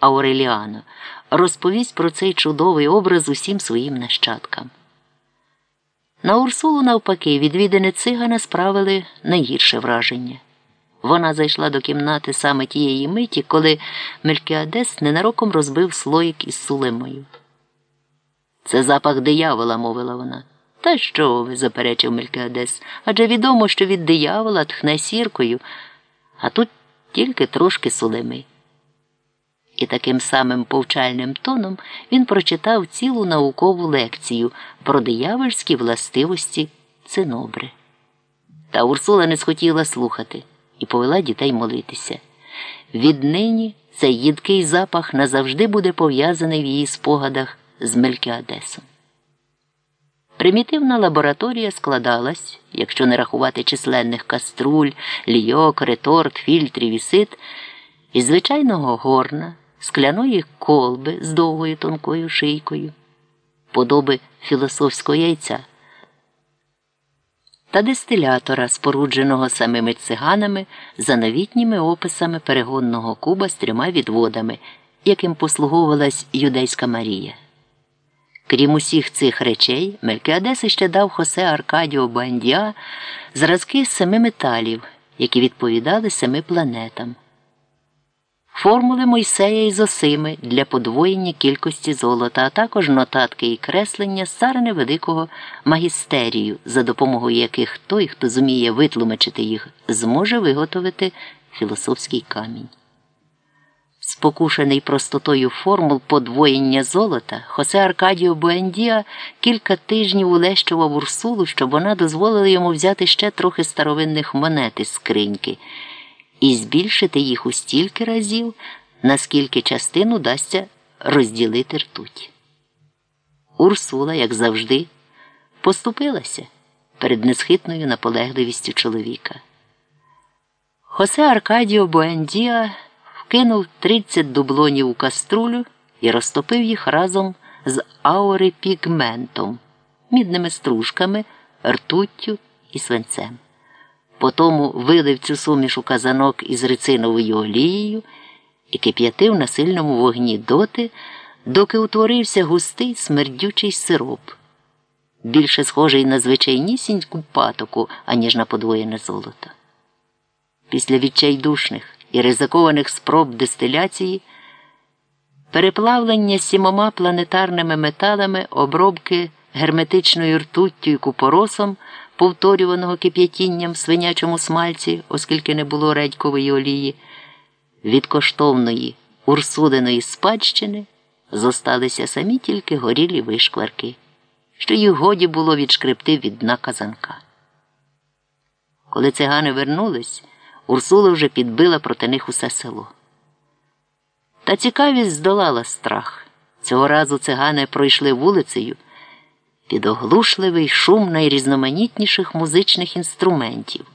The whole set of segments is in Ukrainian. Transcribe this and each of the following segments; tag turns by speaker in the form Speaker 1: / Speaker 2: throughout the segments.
Speaker 1: Ауреліано, розповість про цей чудовий образ усім своїм нащадкам. На Урсулу, навпаки, відвідини цигана справили найгірше враження. Вона зайшла до кімнати саме тієї миті, коли Мелькіадес ненароком розбив слоїк із сулемою. Це запах диявола, мовила вона. Та що ви, заперечив Мелькіадес, адже відомо, що від диявола тхне сіркою, а тут тільки трошки сулеми. І таким самим повчальним тоном він прочитав цілу наукову лекцію про диявольські властивості цинобри. Та Урсула не схотіла слухати і повела дітей молитися. Віднині цей їдкий запах назавжди буде пов'язаний в її спогадах з Мелькіадесом. Примітивна лабораторія складалась, якщо не рахувати численних каструль, лійок, реторт, фільтрів і сит, із звичайного горна, скляної колби з довгою тонкою шийкою, подоби філософського яйця та дистилятора, спорудженого самими циганами за новітніми описами перегонного куба з трьома відводами, яким послуговувалась юдейська Марія. Крім усіх цих речей, Мелькіадес ще дав Хосе Аркадіо Бандіа зразки семи металів, які відповідали семи планетам. Формули Мойсея і Зосими для подвоєння кількості золота, а також нотатки і креслення старини великого магістерію, за допомогою яких той, хто зуміє витлумачити їх, зможе виготовити філософський камінь. Спокушений простотою формул подвоєння золота, Хосе Аркадіо Буендіа кілька тижнів улещував Урсулу, щоб вона дозволила йому взяти ще трохи старовинних монет із скриньки і збільшити їх у стільки разів, наскільки частину дасться розділити ртуть. Урсула, як завжди, поступилася перед несхитною наполегливістю чоловіка. Хосе Аркадіо Буендіа вкинув 30 дублонів у каструлю і розтопив їх разом з аурипігментом, мідними стружками, ртуттю і свинцем. Потому вилив цю суміш у казанок із рициновою олією і кип'ятив на сильному вогні доти, доки утворився густий смердючий сироп, більше схожий на звичайнісіньку патоку, аніж на подвоєне золото. Після відчайдушних і ризикованих спроб дистиляції, переплавлення сімома планетарними металами обробки герметичною ртуттю і купоросом, повторюваного кип'ятінням в свинячому смальці, оскільки не було редькової олії, від коштовної урсудиної спадщини зосталися самі тільки горілі вишкварки, що їх годі було відшкребти від дна казанка. Коли цигани вернулись, Урсула вже підбила проти них усе село. Та цікавість здолала страх. Цього разу цигани пройшли вулицею під оглушливий шум найрізноманітніших музичних інструментів,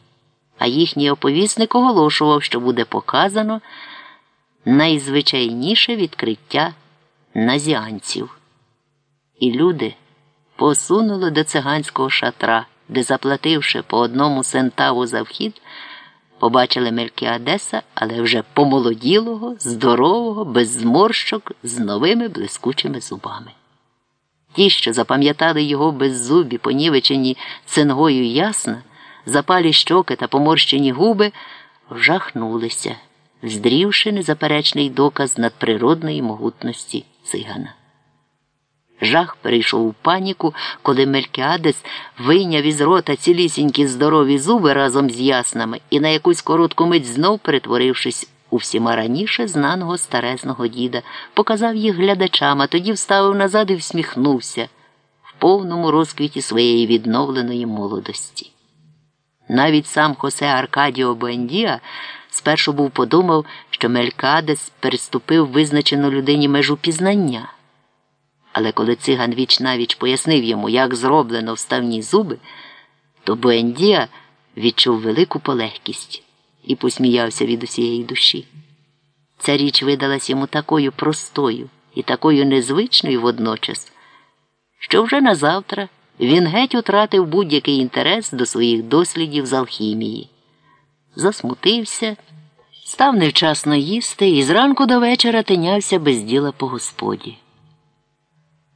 Speaker 1: а їхній оповісник оголошував, що буде показано найзвичайніше відкриття назіанців. І люди посунули до циганського шатра, де, заплативши по одному сентаву за вхід, побачили Мелькіадеса, але вже помолоділого, здорового, без зморщок, з новими блискучими зубами. Ті, що запам'ятали його беззубі, понівечені цингою ясна, запалі щоки та поморщені губи, вжахнулися, здрівши незаперечний доказ надприродної могутності цигана. Жах перейшов у паніку, коли Мелькіадес вийняв із рота цілісінькі здорові зуби разом з яснами і на якусь коротку мить знов перетворившись у всіма раніше знаного старезного діда, показав їх глядачам, а тоді вставив назад і всміхнувся в повному розквіті своєї відновленої молодості. Навіть сам Хосе Аркадіо Буендіа спершу був подумав, що Мелькадес переступив визначену людині межу пізнання. Але коли циган віч навіч пояснив йому, як зроблено вставні зуби, то Буендіа відчув велику полегкість і посміявся від усієї душі. Ця річ видалась йому такою простою і такою незвичною водночас, що вже на завтра він геть утратив будь-який інтерес до своїх дослідів з алхімії, засмутився, Став невчасно їсти і зранку до вечора тинявся без діла по господі.